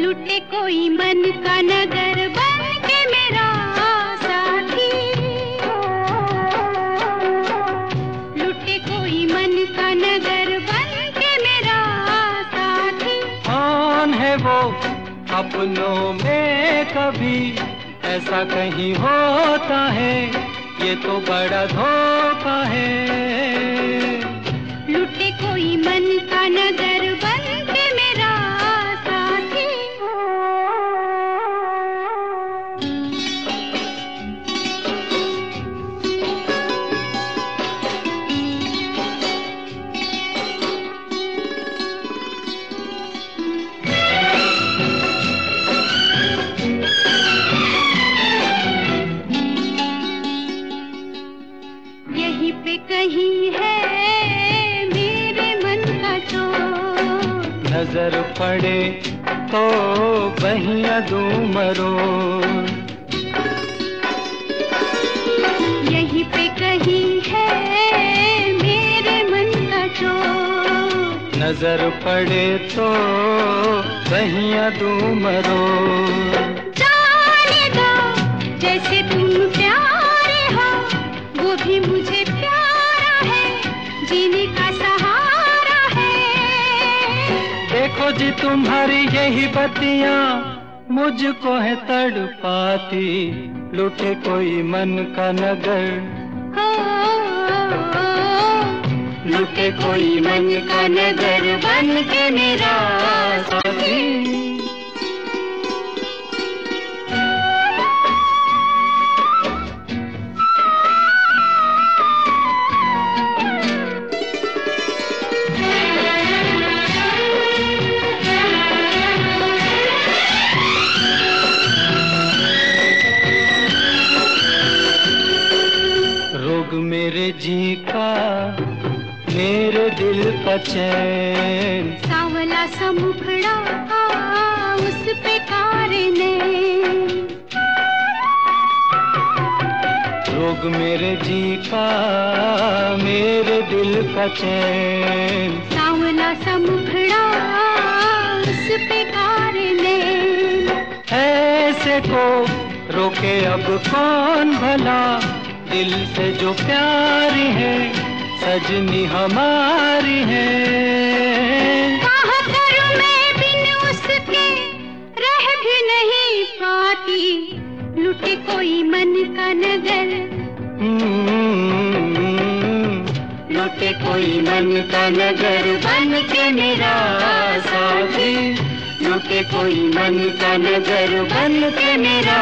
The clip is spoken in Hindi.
लुटे कोई मन का नगर बन के मेरा साथी। लुटे कोई मन का नगर बन के मेरा साथी। कौन है वो अपनों में कभी? ऐसा कहीं होता है ये तो बड़ा धोखा है। लुटे कोई मन का नगर नज़र पड़े तो बहिया दू मरो यहीं पे कहीं है मेरे मन का चोर। नज़र पड़े तो बहिया दूँ देखो जी तुम्हारी यही बतिया मुझको है तड़पाती। लुटे कोई मन का नगर। लुटे कोई मन का नगर बन के मेरा साथी। जी का मेरे दिल का चैन। सावला सा मुखड़ा उस पे कारने रोग मेरे जी का मेरे दिल का चैन। सावला सा मुखड़ा उस पे कारने ऐसे को रोके अब कौन भला? दिल से जो प्यारी है सजनी हमारी है। कहाँ करूँ मैं बिन उसके रह भी नहीं पाती। लुटे कोई मन का नगर हम्म, लुटे कोई मन का नगर बन के मेरा साथी। लुटे कोई मन का नगर बन के मेरा